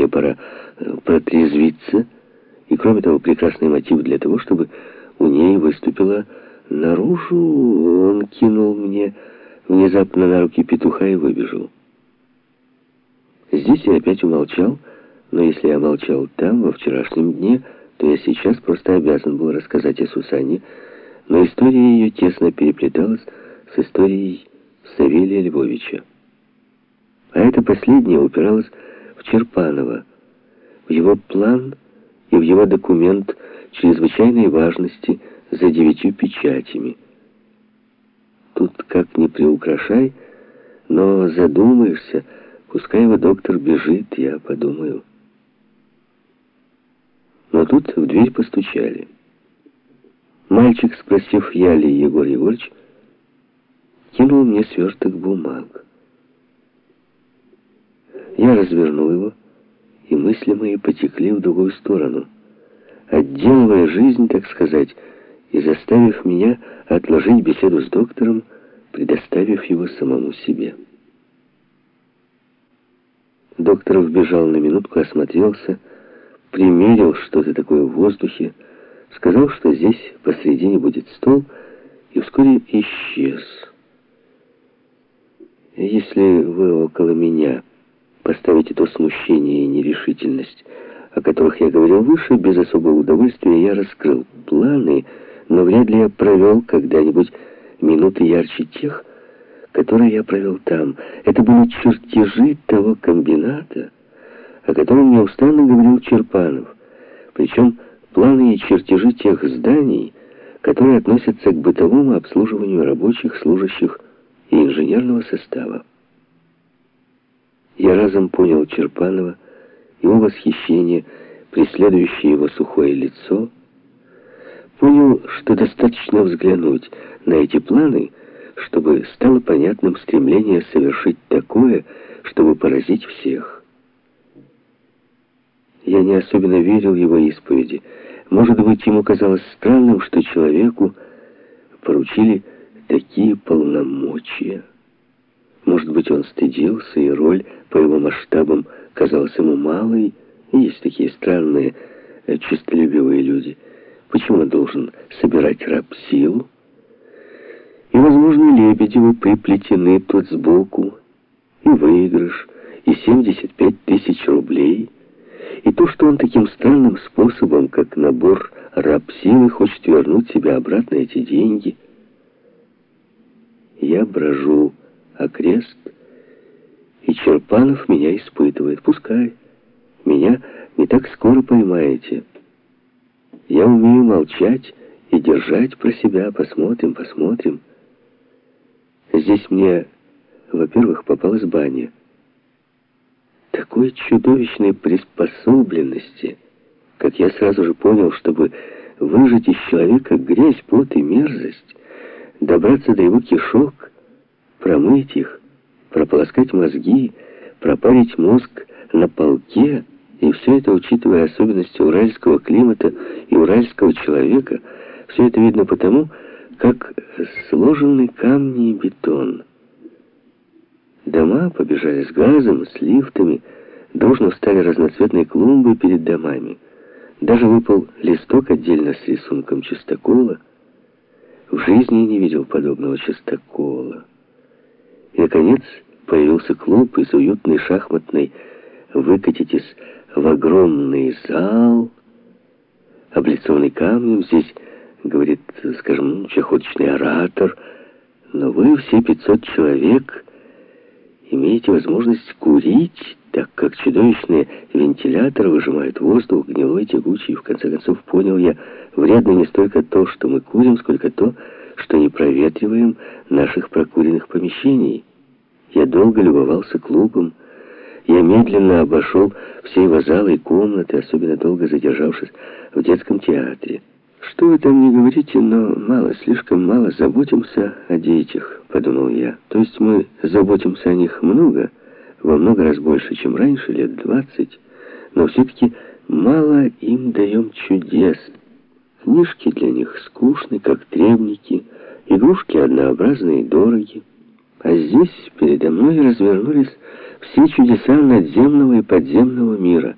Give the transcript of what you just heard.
мне пора э, протрезвиться, и, кроме того, прекрасный мотив для того, чтобы у ней выступила наружу. Он кинул мне внезапно на руки петуха и выбежал. Здесь я опять умолчал, но если я молчал там, во вчерашнем дне, то я сейчас просто обязан был рассказать о Сусанне, но история ее тесно переплеталась с историей Савелия Львовича. А это последнее упиралось Черпанова, в его план и в его документ чрезвычайной важности за девятью печатями. Тут как ни приукрашай, но задумаешься, пускай его доктор бежит, я подумаю. Но тут в дверь постучали. Мальчик, спросив, я ли Егор Егорович, кинул мне сверток бумаг. Я развернул его, и мысли мои потекли в другую сторону, отделывая жизнь, так сказать, и заставив меня отложить беседу с доктором, предоставив его самому себе. Доктор вбежал на минутку, осмотрелся, примерил что-то такое в воздухе, сказал, что здесь посредине будет стол, и вскоре исчез. Если вы около меня поставите то смущение и нерешительность, о которых я говорил выше, без особого удовольствия я раскрыл планы, но вряд ли я провел когда-нибудь минуты ярче тех, которые я провел там. Это были чертежи того комбината, о котором неустанно говорил Черпанов. Причем планы и чертежи тех зданий, которые относятся к бытовому обслуживанию рабочих, служащих и инженерного состава. Я разом понял Черпанова, его восхищение, преследующее его сухое лицо, понял, что достаточно взглянуть на эти планы, чтобы стало понятным стремление совершить такое, чтобы поразить всех. Я не особенно верил его исповеди. Может быть, ему казалось странным, что человеку поручили такие полномочия. Может быть, он стыдился, и роль по его масштабам казалась ему малой. Есть такие странные, э, честолюбивые люди. Почему он должен собирать раб-силу? И, возможно, Лебедеву приплетены сбоку и выигрыш, и 75 тысяч рублей, и то, что он таким странным способом, как набор раб-силы, хочет вернуть себе обратно эти деньги. Я брожу окрест, и Черпанов меня испытывает. Пускай. Меня не так скоро поймаете. Я умею молчать и держать про себя. Посмотрим, посмотрим. Здесь мне, во-первых, попалась баня. Такой чудовищной приспособленности, как я сразу же понял, чтобы выжать из человека грязь, пот и мерзость, добраться до его кишок, промыть их, прополоскать мозги, пропарить мозг на полке, и все это, учитывая особенности уральского климата и уральского человека, все это видно потому, как сложены камни и бетон. Дома побежали с газом, с лифтами, дружно встали разноцветные клумбы перед домами. Даже выпал листок отдельно с рисунком чистокола. В жизни не видел подобного чистокола. Наконец, появился клуб из уютной шахматной «Выкатитесь в огромный зал», облицованный камнем. Здесь говорит, скажем, чахоточный оратор, но вы все 500 человек имеете возможность курить, так как чудовищные вентиляторы выжимают воздух, гнилой, тягучий. В конце концов понял я, вредно не столько то, что мы курим, сколько то, что не проветриваем наших прокуренных помещений. Я долго любовался клубом, я медленно обошел все его залы и комнаты, особенно долго задержавшись в детском театре. «Что вы там не говорите, но мало, слишком мало заботимся о детях», — подумал я. «То есть мы заботимся о них много, во много раз больше, чем раньше, лет двадцать, но все-таки мало им даем чудес. Книжки для них скучны, как требники, игрушки однообразные и дороги. А здесь передо мной развернулись все чудеса надземного и подземного мира.